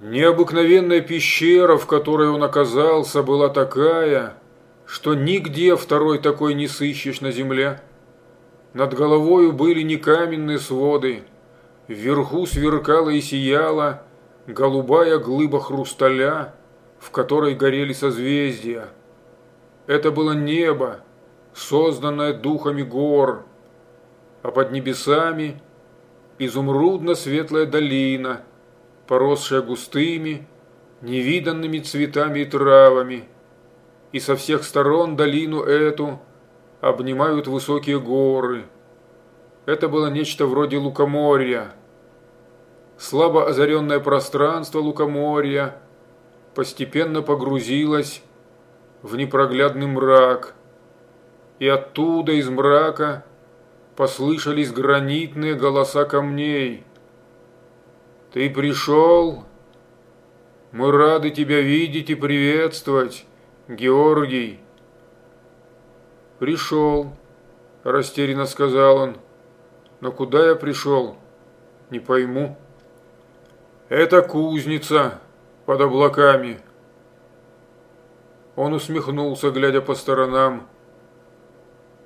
Необыкновенная пещера, в которой он оказался, была такая, что нигде второй такой не сыщешь на земле. Над головою были не каменные своды, вверху сверкала и сияла голубая глыба хрусталя, в которой горели созвездия. Это было небо, созданное духами гор, а под небесами изумрудно-светлая долина – поросшая густыми, невиданными цветами и травами, и со всех сторон долину эту обнимают высокие горы. Это было нечто вроде лукоморья. Слабо озаренное пространство лукоморья постепенно погрузилось в непроглядный мрак, и оттуда из мрака послышались гранитные голоса камней – ты пришел? Мы рады тебя видеть и приветствовать, Георгий. Пришел, растерянно сказал он. Но куда я пришел? Не пойму. Это кузница под облаками. Он усмехнулся, глядя по сторонам.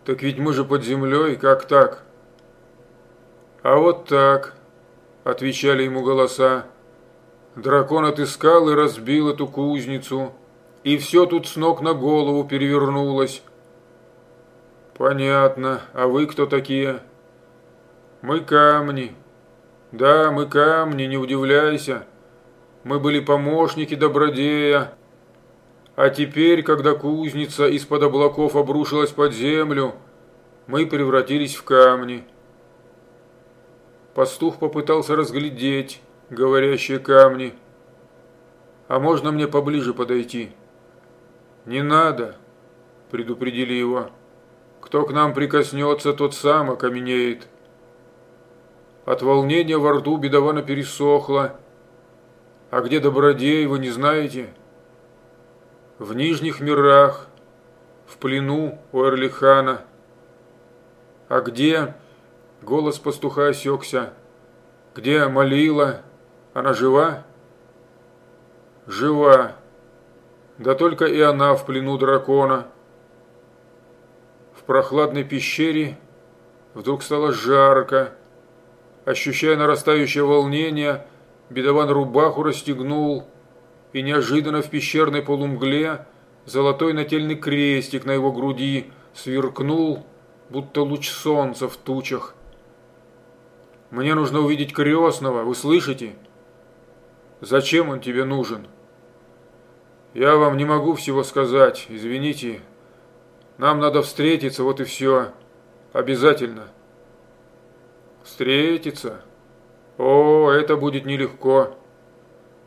Так ведь мы же под землей, как так? А вот так отвечали ему голоса. Дракон отыскал и разбил эту кузницу, и все тут с ног на голову перевернулось. Понятно. А вы кто такие? Мы камни. Да, мы камни, не удивляйся. Мы были помощники добродея. А теперь, когда кузница из-под облаков обрушилась под землю, мы превратились в камни. Пастух попытался разглядеть говорящие камни. «А можно мне поближе подойти?» «Не надо», – предупредили его. «Кто к нам прикоснется, тот сам окаменеет». От волнения во рту бедовано пересохло. «А где добродей, вы не знаете?» «В нижних мирах, в плену у Эрлихана». «А где?» Голос пастуха осекся. «Где молила? Она жива?» «Жива. Да только и она в плену дракона». В прохладной пещере вдруг стало жарко. Ощущая нарастающее волнение, бедован рубаху расстегнул, и неожиданно в пещерной полумгле золотой нательный крестик на его груди сверкнул, будто луч солнца в тучах. Мне нужно увидеть крестного, вы слышите? Зачем он тебе нужен? Я вам не могу всего сказать, извините. Нам надо встретиться, вот и все. Обязательно. Встретиться? О, это будет нелегко.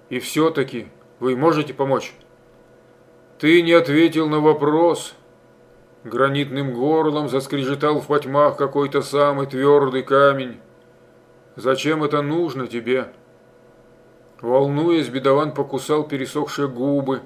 И все-таки вы можете помочь? Ты не ответил на вопрос. Гранитным горлом заскрежетал в потьмах какой-то самый твердый камень. Зачем это нужно тебе?» Волнуясь, бедован покусал пересохшие губы,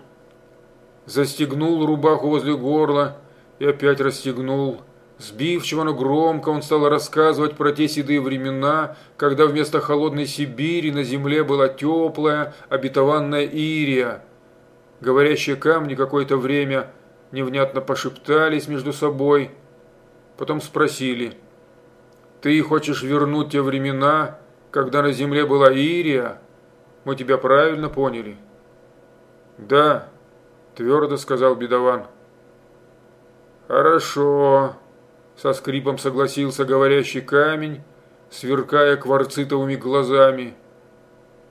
застегнул рубаху возле горла и опять расстегнул. Сбивчиво, но громко он стал рассказывать про те седые времена, когда вместо холодной Сибири на земле была теплая, обетованная Ирия. Говорящие камни какое-то время невнятно пошептались между собой, потом спросили – ты хочешь вернуть те времена, когда на земле была Ирия? Мы тебя правильно поняли?» «Да», – твердо сказал бедован. «Хорошо», – со скрипом согласился говорящий камень, сверкая кварцитовыми глазами.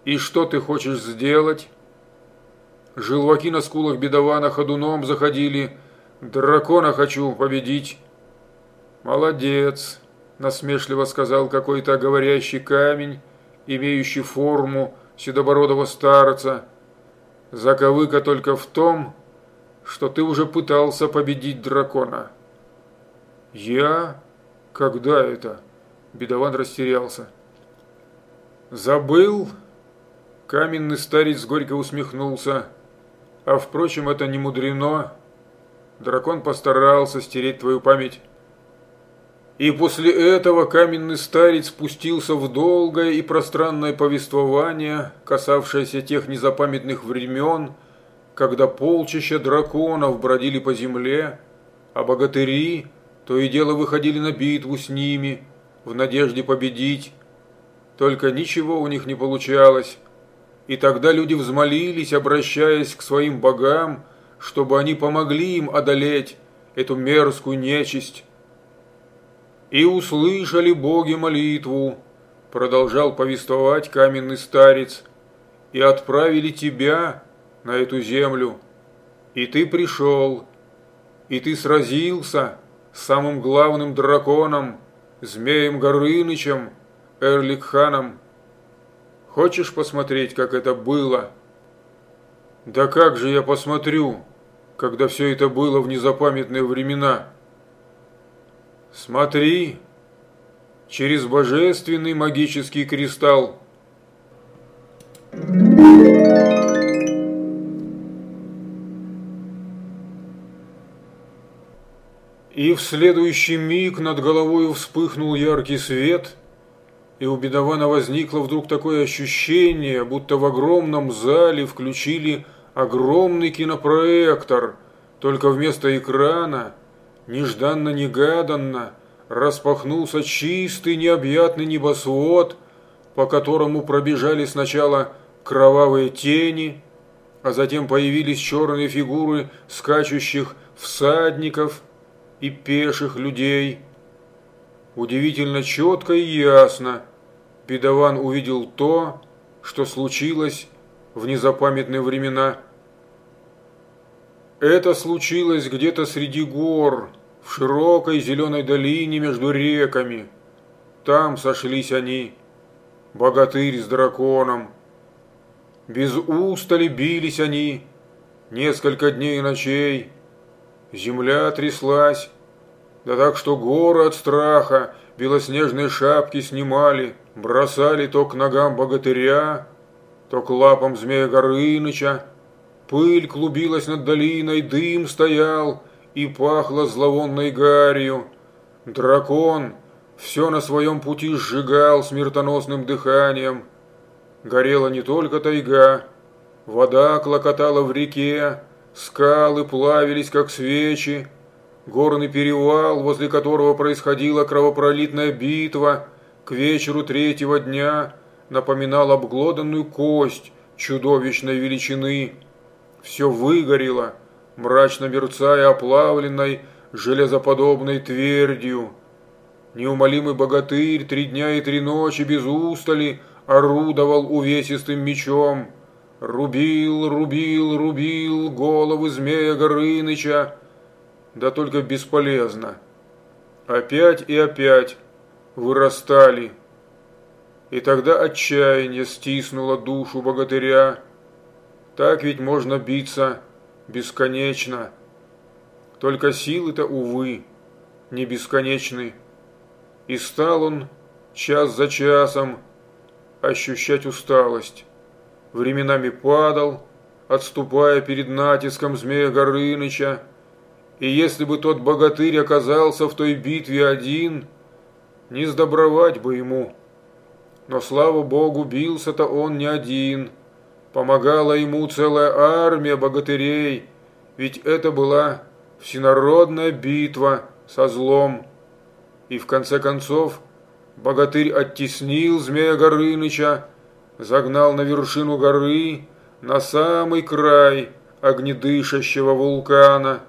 «И что ты хочешь сделать?» Желваки на скулах бедована ходуном заходили. «Дракона хочу победить». «Молодец», насмешливо сказал какой-то говорящий камень, имеющий форму седобородого старца. Заковыка только в том, что ты уже пытался победить дракона. Я? Когда это? Бедован растерялся. Забыл? Каменный старец горько усмехнулся. А впрочем, это не мудрено. Дракон постарался стереть твою память. И после этого каменный старец спустился в долгое и пространное повествование, касавшееся тех незапамятных времен, когда полчища драконов бродили по земле, а богатыри то и дело выходили на битву с ними, в надежде победить. Только ничего у них не получалось. И тогда люди взмолились, обращаясь к своим богам, чтобы они помогли им одолеть эту мерзкую нечисть. «И услышали боги молитву», – продолжал повествовать каменный старец, – «и отправили тебя на эту землю, и ты пришел, и ты сразился с самым главным драконом, змеем Горынычем, Эрликханом. Хочешь посмотреть, как это было?» «Да как же я посмотрю, когда все это было в незапамятные времена?» Смотри, через божественный магический кристалл. И в следующий миг над головой вспыхнул яркий свет, и у Бедована возникло вдруг такое ощущение, будто в огромном зале включили огромный кинопроектор, только вместо экрана – нежданно-негаданно распахнулся чистый необъятный небосвод, по которому пробежали сначала кровавые тени, а затем появились черные фигуры скачущих всадников и пеших людей. Удивительно четко и ясно Педаван увидел то, что случилось в незапамятные времена – это случилось где-то среди гор, в широкой зеленой долине между реками. Там сошлись они, богатырь с драконом. Без устали бились они, несколько дней и ночей. Земля тряслась, да так что горы от страха белоснежные шапки снимали, бросали то к ногам богатыря, то к лапам змея Горыныча, Пыль клубилась над долиной, дым стоял и пахло зловонной гарью. Дракон все на своем пути сжигал смертоносным дыханием. Горела не только тайга, вода клокотала в реке, скалы плавились, как свечи, горный перевал, возле которого происходила кровопролитная битва, к вечеру третьего дня напоминал обглоданную кость чудовищной величины все выгорело, мрачно мерцая оплавленной железоподобной твердью. Неумолимый богатырь три дня и три ночи без устали орудовал увесистым мечом, рубил, рубил, рубил головы змея Горыныча, да только бесполезно. Опять и опять вырастали. И тогда отчаяние стиснуло душу богатыря, так ведь можно биться бесконечно. Только силы-то, увы, не бесконечны. И стал он час за часом ощущать усталость. Временами падал, отступая перед натиском змея Горыныча, и если бы тот богатырь оказался в той битве один, не сдобровать бы ему. Но, слава богу, бился-то он не один – Помогала ему целая армия богатырей, ведь это была всенародная битва со злом. И в конце концов богатырь оттеснил змея Горыныча, загнал на вершину горы, на самый край огнедышащего вулкана.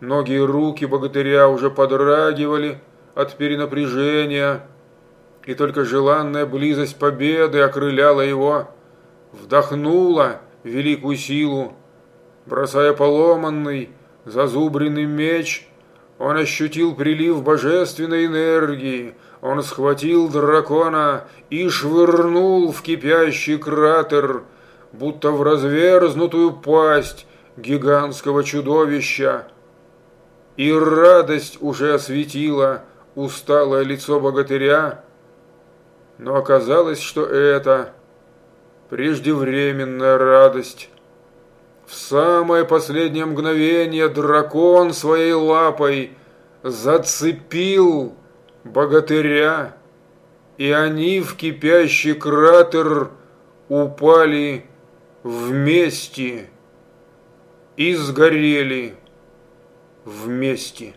Ноги и руки богатыря уже подрагивали от перенапряжения, и только желанная близость победы окрыляла его вдохнула великую силу. Бросая поломанный, зазубренный меч, он ощутил прилив божественной энергии. Он схватил дракона и швырнул в кипящий кратер, будто в разверзнутую пасть гигантского чудовища. И радость уже осветила усталое лицо богатыря, но оказалось, что это преждевременная радость. В самое последнее мгновение дракон своей лапой зацепил богатыря, и они в кипящий кратер упали вместе и сгорели вместе.